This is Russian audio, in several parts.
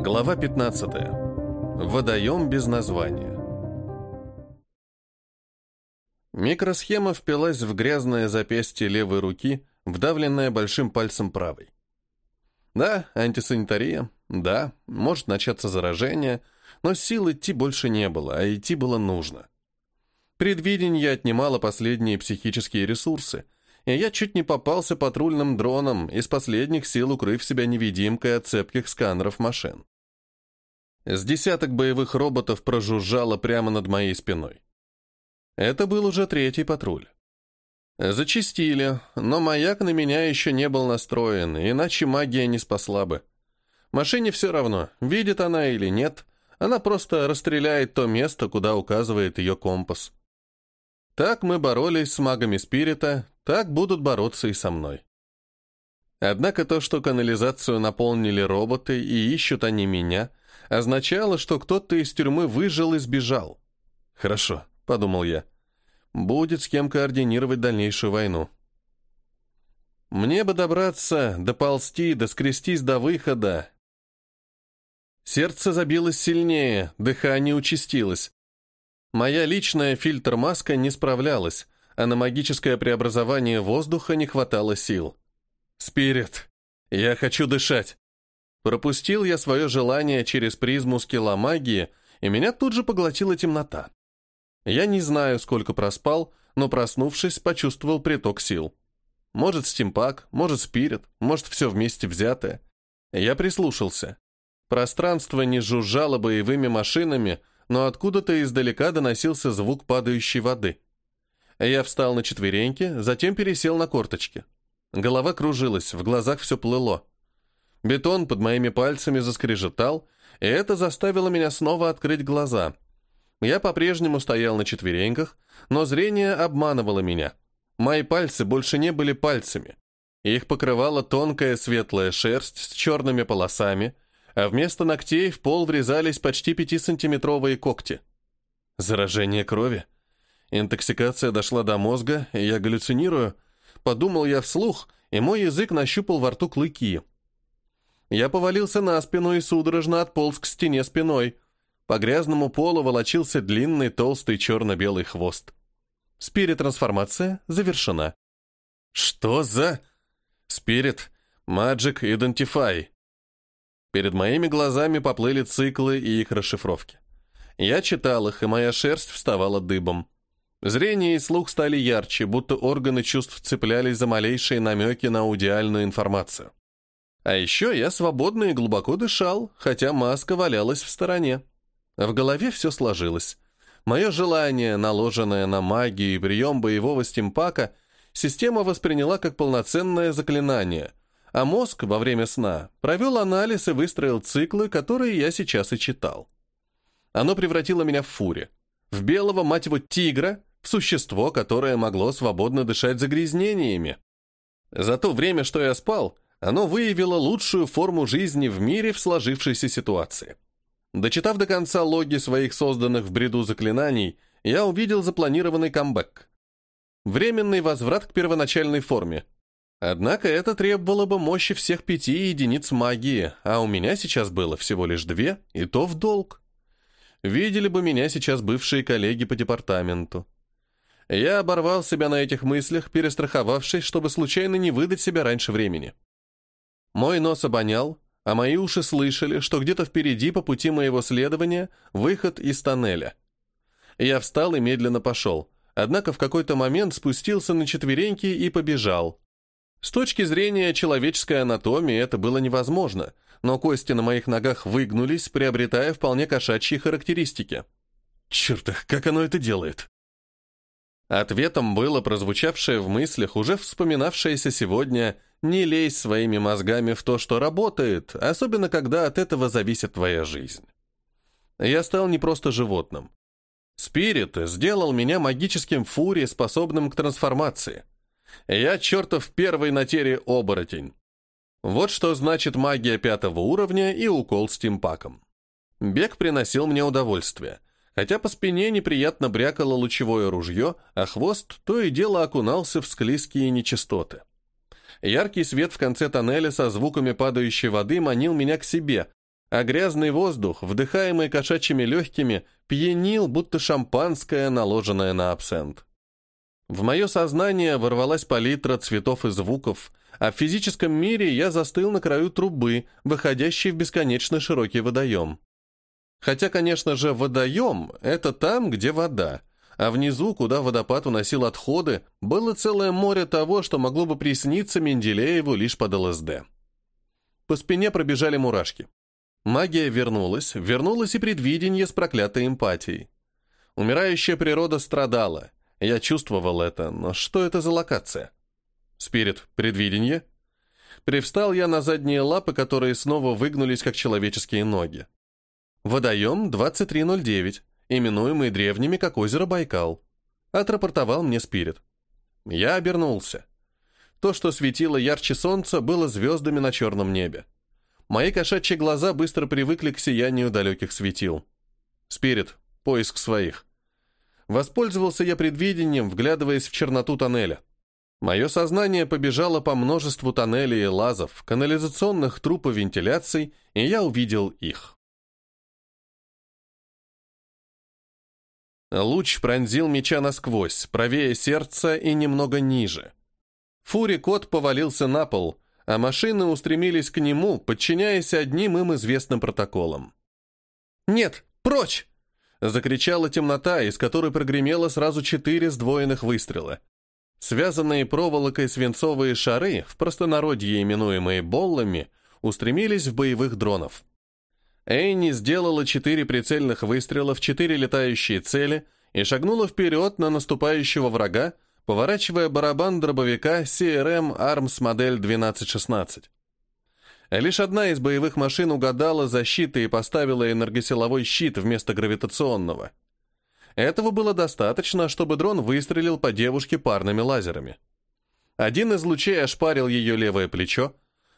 Глава 15. Водоем без названия. Микросхема впилась в грязное запястье левой руки, вдавленное большим пальцем правой. Да, антисанитария, да, может начаться заражение, но сил идти больше не было, а идти было нужно. Предвидение отнимало последние психические ресурсы, и я чуть не попался патрульным дроном, из последних сил укрыв себя невидимкой от цепких сканеров машин. С десяток боевых роботов прожужжало прямо над моей спиной. Это был уже третий патруль. Зачистили, но маяк на меня еще не был настроен, иначе магия не спасла бы. Машине все равно, видит она или нет, она просто расстреляет то место, куда указывает ее компас. Так мы боролись с магами спирита, так будут бороться и со мной. Однако то, что канализацию наполнили роботы и ищут они меня, означало, что кто-то из тюрьмы выжил и сбежал. Хорошо, подумал я. Будет с кем координировать дальнейшую войну. Мне бы добраться, доползти, доскрестись до выхода. Сердце забилось сильнее, дыхание участилось. Моя личная фильтр-маска не справлялась, а на магическое преобразование воздуха не хватало сил. «Спирит, я хочу дышать!» Пропустил я свое желание через призму скилла магии, и меня тут же поглотила темнота. Я не знаю, сколько проспал, но, проснувшись, почувствовал приток сил. Может, стимпак, может, спирит, может, все вместе взятое. Я прислушался. Пространство не жужжало боевыми машинами, но откуда-то издалека доносился звук падающей воды. Я встал на четвереньки, затем пересел на корточки. Голова кружилась, в глазах все плыло. Бетон под моими пальцами заскрежетал, и это заставило меня снова открыть глаза — я по-прежнему стоял на четвереньках, но зрение обманывало меня. Мои пальцы больше не были пальцами. Их покрывала тонкая светлая шерсть с черными полосами, а вместо ногтей в пол врезались почти пятисантиметровые когти. Заражение крови. Интоксикация дошла до мозга, и я галлюцинирую. Подумал я вслух, и мой язык нащупал во рту клыки. Я повалился на спину и судорожно отполз к стене спиной — по грязному полу волочился длинный толстый черно-белый хвост. Спирит-трансформация завершена. Что за... Спирит, Magic Identify. Перед моими глазами поплыли циклы и их расшифровки. Я читал их, и моя шерсть вставала дыбом. Зрение и слух стали ярче, будто органы чувств цеплялись за малейшие намеки на аудиальную информацию. А еще я свободно и глубоко дышал, хотя маска валялась в стороне. В голове все сложилось. Мое желание, наложенное на магию и прием боевого стимпака, система восприняла как полноценное заклинание, а мозг во время сна провел анализ и выстроил циклы, которые я сейчас и читал. Оно превратило меня в фури, в белого, мать его, тигра, в существо, которое могло свободно дышать загрязнениями. За то время, что я спал, оно выявило лучшую форму жизни в мире в сложившейся ситуации. Дочитав до конца логи своих созданных в бреду заклинаний, я увидел запланированный камбэк. Временный возврат к первоначальной форме. Однако это требовало бы мощи всех пяти единиц магии, а у меня сейчас было всего лишь две, и то в долг. Видели бы меня сейчас бывшие коллеги по департаменту. Я оборвал себя на этих мыслях, перестраховавшись, чтобы случайно не выдать себя раньше времени. Мой нос обонял, а мои уши слышали, что где-то впереди по пути моего следования выход из тоннеля. Я встал и медленно пошел, однако в какой-то момент спустился на четвереньки и побежал. С точки зрения человеческой анатомии это было невозможно, но кости на моих ногах выгнулись, приобретая вполне кошачьи характеристики. Черт, как оно это делает? Ответом было прозвучавшее в мыслях, уже вспоминавшееся сегодня «не лезь своими мозгами в то, что работает, особенно когда от этого зависит твоя жизнь». Я стал не просто животным. Спирит сделал меня магическим фури, способным к трансформации. Я чертов первый на тере оборотень. Вот что значит магия пятого уровня и укол стимпаком. Бег приносил мне удовольствие – хотя по спине неприятно брякало лучевое ружье, а хвост то и дело окунался в склизкие нечистоты. Яркий свет в конце тоннеля со звуками падающей воды манил меня к себе, а грязный воздух, вдыхаемый кошачьими легкими, пьянил, будто шампанское, наложенное на абсент. В мое сознание ворвалась палитра цветов и звуков, а в физическом мире я застыл на краю трубы, выходящей в бесконечно широкий водоем. Хотя, конечно же, водоем — это там, где вода, а внизу, куда водопад уносил отходы, было целое море того, что могло бы присниться Менделееву лишь под ЛСД. По спине пробежали мурашки. Магия вернулась, вернулась и предвидение с проклятой эмпатией. Умирающая природа страдала. Я чувствовал это, но что это за локация? Спирит, предвидение? Привстал я на задние лапы, которые снова выгнулись, как человеческие ноги. Водоем 2309, именуемый древними как озеро Байкал. Отрапортовал мне Спирит. Я обернулся. То, что светило ярче солнца, было звездами на черном небе. Мои кошачьи глаза быстро привыкли к сиянию далеких светил. Спирит, поиск своих. Воспользовался я предвидением, вглядываясь в черноту тоннеля. Мое сознание побежало по множеству тоннелей и лазов, канализационных труб и вентиляций, и я увидел их. Луч пронзил меча насквозь, правее сердца и немного ниже. Фури-кот повалился на пол, а машины устремились к нему, подчиняясь одним им известным протоколам. «Нет, прочь!» — закричала темнота, из которой прогремело сразу четыре сдвоенных выстрела. Связанные проволокой свинцовые шары, в простонародье именуемые «боллами», устремились в боевых дронов. Эйни сделала четыре прицельных выстрела в четыре летающие цели и шагнула вперед на наступающего врага, поворачивая барабан дробовика CRM Arms модель 1216. Лишь одна из боевых машин угадала защиты и поставила энергосиловой щит вместо гравитационного. Этого было достаточно, чтобы дрон выстрелил по девушке парными лазерами. Один из лучей ошпарил ее левое плечо,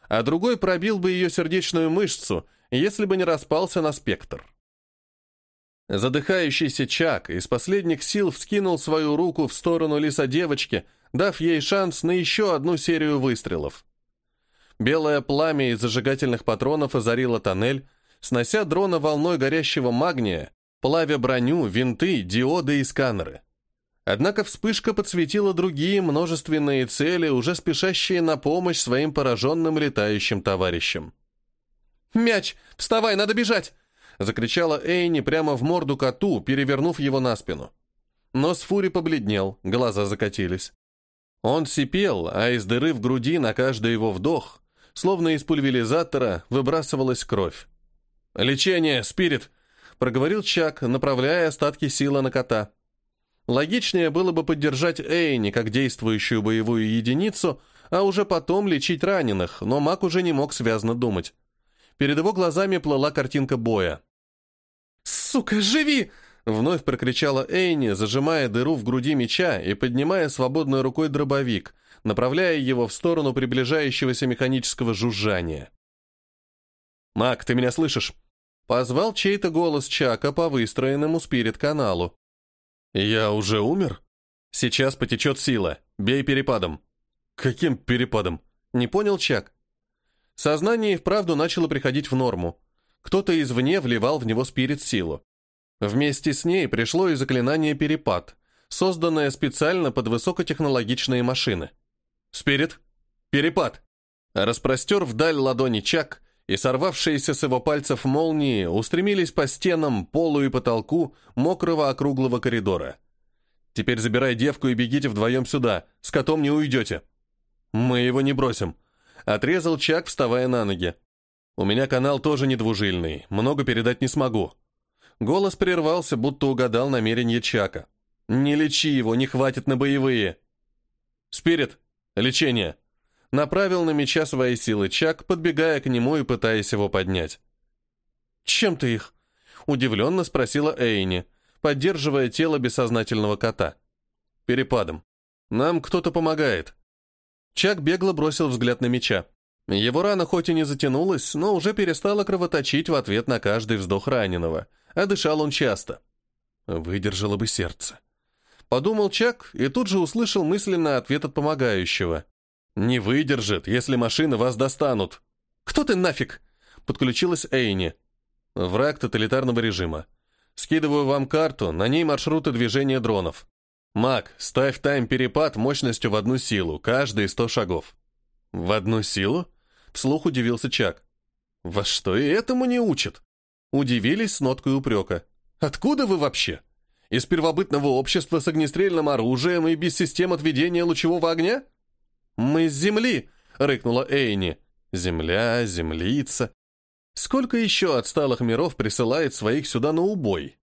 а другой пробил бы ее сердечную мышцу – если бы не распался на спектр. Задыхающийся Чак из последних сил вскинул свою руку в сторону лиса девочки, дав ей шанс на еще одну серию выстрелов. Белое пламя из зажигательных патронов озарило тоннель, снося дрона волной горящего магния, плавя броню, винты, диоды и сканеры. Однако вспышка подсветила другие множественные цели, уже спешащие на помощь своим пораженным летающим товарищам. «Мяч! Вставай, надо бежать!» Закричала Эйни прямо в морду коту, перевернув его на спину. Нос Фури побледнел, глаза закатились. Он сипел, а из дыры в груди на каждый его вдох, словно из пульверизатора, выбрасывалась кровь. «Лечение, спирит!» — проговорил Чак, направляя остатки силы на кота. Логичнее было бы поддержать Эйни как действующую боевую единицу, а уже потом лечить раненых, но маг уже не мог связно думать. Перед его глазами плыла картинка боя. «Сука, живи!» Вновь прокричала Эйни, зажимая дыру в груди меча и поднимая свободной рукой дробовик, направляя его в сторону приближающегося механического жужжания. «Мак, ты меня слышишь?» Позвал чей-то голос Чака по выстроенному спирит-каналу. «Я уже умер?» «Сейчас потечет сила. Бей перепадом». «Каким перепадом?» Не понял Чак. Сознание и вправду начало приходить в норму. Кто-то извне вливал в него спирит-силу. Вместе с ней пришло и заклинание «Перепад», созданное специально под высокотехнологичные машины. «Спирит! Перепад!» Распростер вдаль ладони Чак, и сорвавшиеся с его пальцев молнии устремились по стенам, полу и потолку мокрого округлого коридора. «Теперь забирай девку и бегите вдвоем сюда, с котом не уйдете». «Мы его не бросим», Отрезал Чак, вставая на ноги. «У меня канал тоже недвужильный, много передать не смогу». Голос прервался, будто угадал намерение Чака. «Не лечи его, не хватит на боевые». «Спирит, лечение». Направил на меча свои силы Чак, подбегая к нему и пытаясь его поднять. «Чем ты их?» — удивленно спросила Эйни, поддерживая тело бессознательного кота. «Перепадом. Нам кто-то помогает». Чак бегло бросил взгляд на меча. Его рана хоть и не затянулась, но уже перестала кровоточить в ответ на каждый вздох раненого, а дышал он часто. Выдержало бы сердце. Подумал Чак и тут же услышал мысленный ответ от помогающего. «Не выдержит, если машины вас достанут». «Кто ты нафиг?» — подключилась Эйни. Враг тоталитарного режима. Скидываю вам карту, на ней маршруты движения дронов. Маг, ставь тайм-перепад мощностью в одну силу, каждые сто шагов. В одну силу? Вслух удивился Чак. Во что и этому не учат? Удивились с ноткой упрека. Откуда вы вообще? Из первобытного общества с огнестрельным оружием и без систем отведения лучевого огня? Мы с земли, рыкнула Эйни. Земля, землица. Сколько еще отсталых миров присылает своих сюда на убой?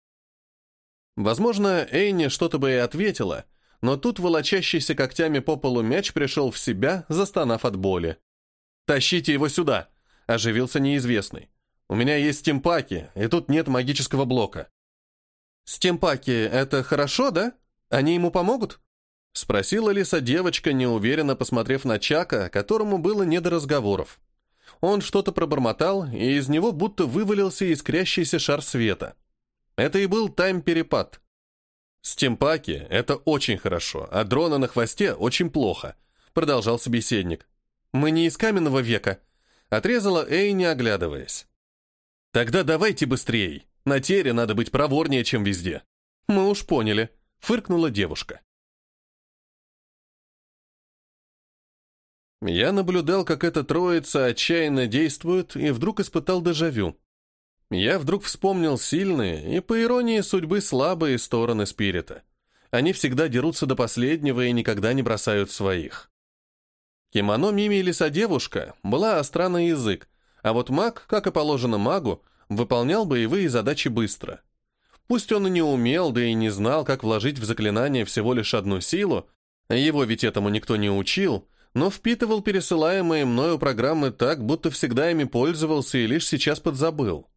Возможно, Эйни что-то бы и ответила, но тут волочащийся когтями по полу мяч пришел в себя, застонав от боли. «Тащите его сюда!» – оживился неизвестный. «У меня есть стимпаки, и тут нет магического блока». «Стимпаки – это хорошо, да? Они ему помогут?» Спросила Лиса девочка, неуверенно посмотрев на Чака, которому было не до разговоров. Он что-то пробормотал, и из него будто вывалился искрящийся шар света. Это и был тайм-перепад. «Стимпаки — это очень хорошо, а дрона на хвосте очень плохо», — продолжал собеседник. «Мы не из каменного века», — отрезала Эй, не оглядываясь. «Тогда давайте быстрее. На тере надо быть проворнее, чем везде». «Мы уж поняли», — фыркнула девушка. Я наблюдал, как эта троица отчаянно действует, и вдруг испытал дежавю. Я вдруг вспомнил сильные и, по иронии судьбы, слабые стороны спирита. Они всегда дерутся до последнего и никогда не бросают своих. Кимоно Мими Лиса-девушка была остра на язык, а вот маг, как и положено магу, выполнял боевые задачи быстро. Пусть он и не умел, да и не знал, как вложить в заклинание всего лишь одну силу, его ведь этому никто не учил, но впитывал пересылаемые мною программы так, будто всегда ими пользовался и лишь сейчас подзабыл.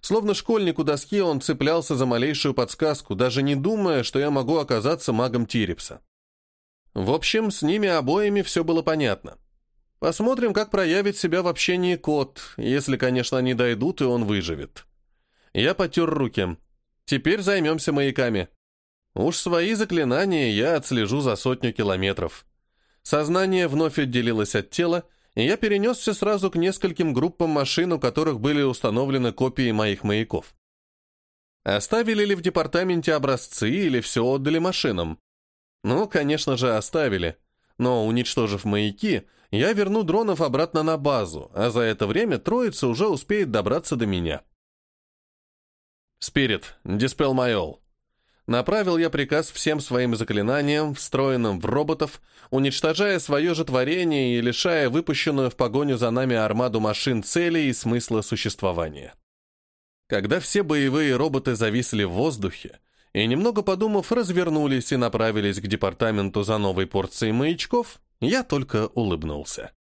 Словно школьник у доски он цеплялся за малейшую подсказку, даже не думая, что я могу оказаться магом Тирипса. В общем, с ними обоими все было понятно. Посмотрим, как проявит себя в общении кот, если, конечно, они дойдут, и он выживет. Я потер руки. Теперь займемся маяками. Уж свои заклинания я отслежу за сотню километров. Сознание вновь отделилось от тела, и я перенесся сразу к нескольким группам машин, у которых были установлены копии моих маяков. Оставили ли в департаменте образцы или все отдали машинам? Ну, конечно же, оставили. Но, уничтожив маяки, я верну дронов обратно на базу, а за это время троица уже успеет добраться до меня. Спирит, Диспел Майол. Направил я приказ всем своим заклинаниям, встроенным в роботов, уничтожая свое же творение и лишая выпущенную в погоню за нами армаду машин цели и смысла существования. Когда все боевые роботы зависли в воздухе, и, немного подумав, развернулись и направились к департаменту за новой порцией маячков, я только улыбнулся.